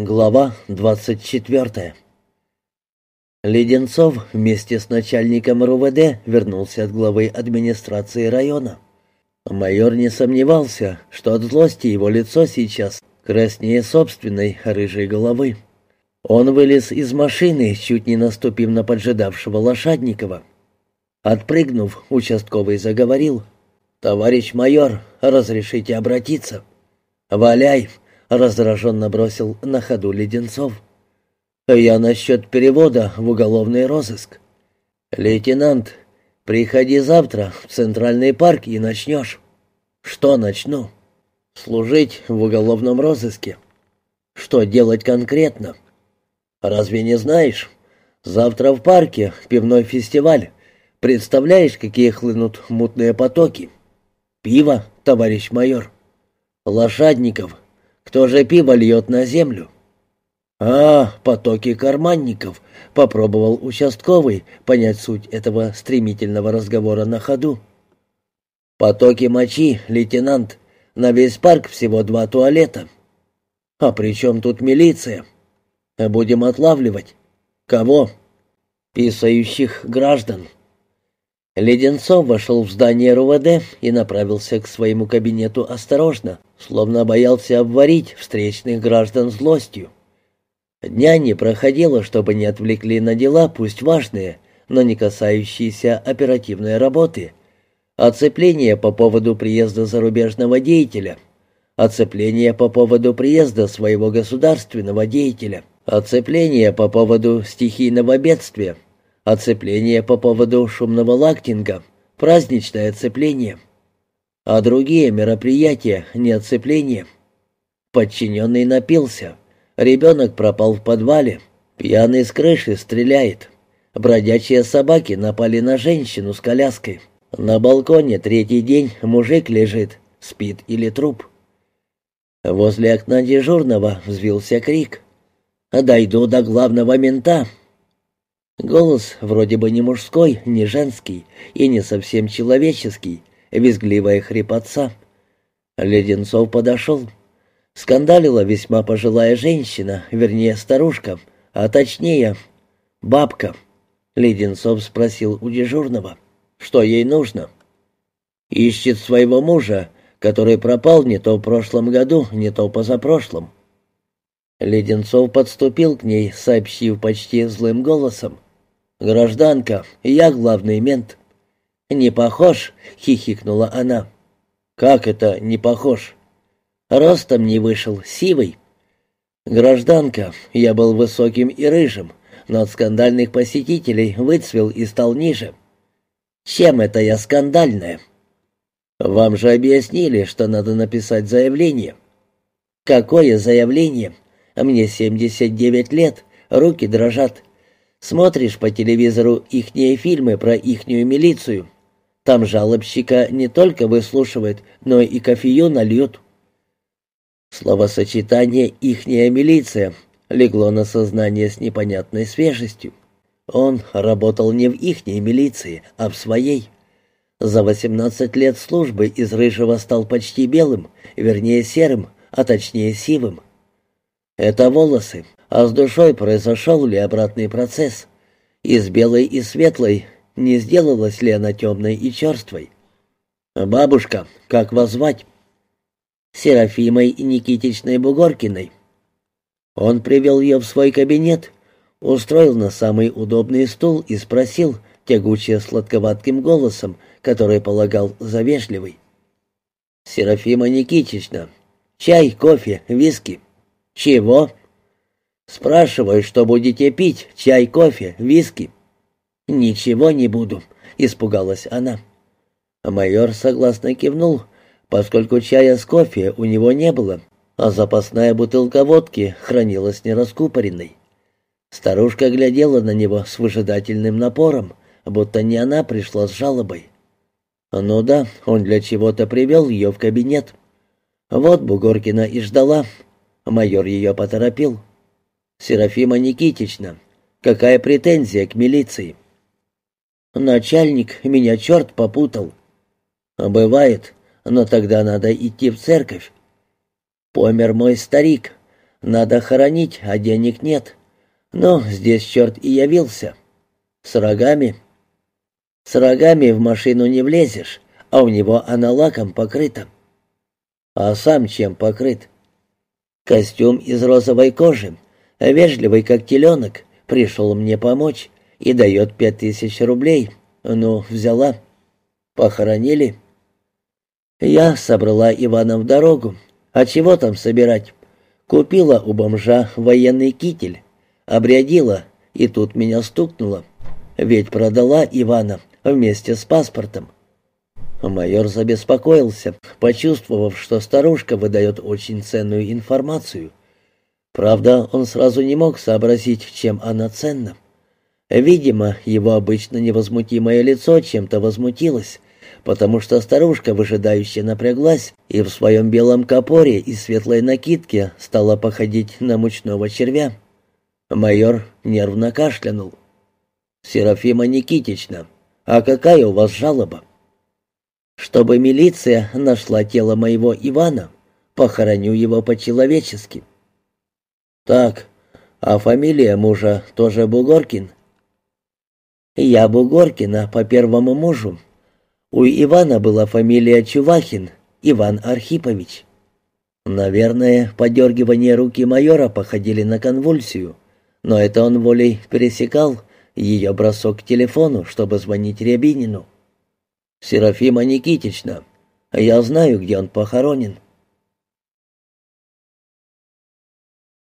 Глава 24 Леденцов вместе с начальником РУВД вернулся от главы администрации района. Майор не сомневался, что от злости его лицо сейчас краснее собственной рыжей головы. Он вылез из машины, чуть не наступив на поджидавшего Лошадникова. Отпрыгнув, участковый заговорил. «Товарищ майор, разрешите обратиться?» «Валяй!» — раздраженно бросил на ходу Леденцов. «Я насчет перевода в уголовный розыск». «Лейтенант, приходи завтра в Центральный парк и начнешь». «Что начну?» «Служить в уголовном розыске». «Что делать конкретно?» «Разве не знаешь? Завтра в парке пивной фестиваль. Представляешь, какие хлынут мутные потоки?» «Пиво, товарищ майор». «Лошадников, кто же пиво льет на землю?» «А, потоки карманников», — попробовал участковый понять суть этого стремительного разговора на ходу. «Потоки мочи, лейтенант. На весь парк всего два туалета». «А при чем тут милиция?» «Будем отлавливать». «Кого?» «Писающих граждан». Леденцов вошел в здание РУВД и направился к своему кабинету осторожно, словно боялся обварить встречных граждан злостью. Дня не проходило, чтобы не отвлекли на дела, пусть важные, но не касающиеся оперативной работы. Оцепление по поводу приезда зарубежного деятеля, оцепление по поводу приезда своего государственного деятеля, оцепление по поводу стихийного бедствия — Оцепление по поводу шумного лактинга, праздничное оцепление. А другие мероприятия не оцепление. Подчиненный напился. Ребенок пропал в подвале. Пьяный с крыши стреляет. Бродячие собаки напали на женщину с коляской. На балконе третий день мужик лежит, спит или труп. Возле окна дежурного взвился крик. «Дойду до главного мента!» Голос вроде бы не мужской, не женский и не совсем человеческий, визгливая хрипотца. Леденцов подошел. Скандалила весьма пожилая женщина, вернее старушка, а точнее бабка. Леденцов спросил у дежурного, что ей нужно. Ищет своего мужа, который пропал не то в прошлом году, не то позапрошлом. Леденцов подступил к ней, сообщив почти злым голосом. «Гражданка, я главный мент». «Не похож?» — хихикнула она. «Как это не похож?» «Ростом не вышел, сивый». «Гражданка, я был высоким и рыжим, но от скандальных посетителей выцвел и стал ниже». «Чем это я скандальная?» «Вам же объяснили, что надо написать заявление». «Какое заявление? Мне 79 лет, руки дрожат. Смотришь по телевизору ихние фильмы про ихнюю милицию. Там жалобщика не только выслушивают, но и кофею нальют. Словосочетание «ихняя милиция» легло на сознание с непонятной свежестью. Он работал не в ихней милиции, а в своей. За 18 лет службы из рыжего стал почти белым, вернее серым, а точнее сивым. Это волосы, а с душой произошел ли обратный процесс? Из белой и светлой не сделалась ли она темной и черствой? «Бабушка, как вас звать?» «Серафимой Никитичной Бугоркиной». Он привел ее в свой кабинет, устроил на самый удобный стул и спросил, тягуче сладковатким голосом, который полагал за вежливый. «Серафима Никитична, чай, кофе, виски». «Чего?» Спрашиваю, что будете пить, чай, кофе, виски?» «Ничего не буду», — испугалась она. Майор согласно кивнул, поскольку чая с кофе у него не было, а запасная бутылка водки хранилась нераскупоренной. Старушка глядела на него с выжидательным напором, будто не она пришла с жалобой. Ну да, он для чего-то привел ее в кабинет. Вот Бугоркина и ждала. Майор ее поторопил. «Серафима Никитична, какая претензия к милиции?» «Начальник, меня черт попутал». «Бывает, но тогда надо идти в церковь». «Помер мой старик. Надо хоронить, а денег нет. Но здесь черт и явился. С рогами. С рогами в машину не влезешь, а у него она лаком покрыта. А сам чем покрыт? Костюм из розовой кожи, вежливый как теленок, пришел мне помочь и дает пять тысяч рублей. Ну, взяла. Похоронили. Я собрала Ивана в дорогу. А чего там собирать? Купила у бомжа военный китель, обрядила, и тут меня стукнуло. Ведь продала Ивана вместе с паспортом. Майор забеспокоился, почувствовав, что старушка выдает очень ценную информацию. Правда, он сразу не мог сообразить, чем она ценна. Видимо, его обычно невозмутимое лицо чем-то возмутилось, потому что старушка выжидающе напряглась и в своем белом капоре и светлой накидке стала походить на мучного червя. Майор нервно кашлянул. «Серафима Никитична, а какая у вас жалоба?» «Чтобы милиция нашла тело моего Ивана, похороню его по-человечески». «Так, а фамилия мужа тоже Бугоркин?» «Я Бугоркина по первому мужу. У Ивана была фамилия Чувахин, Иван Архипович». Наверное, подергивание руки майора походили на конвульсию, но это он волей пересекал ее бросок к телефону, чтобы звонить Рябинину. «Серафима Никитична, я знаю, где он похоронен.